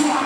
Yeah.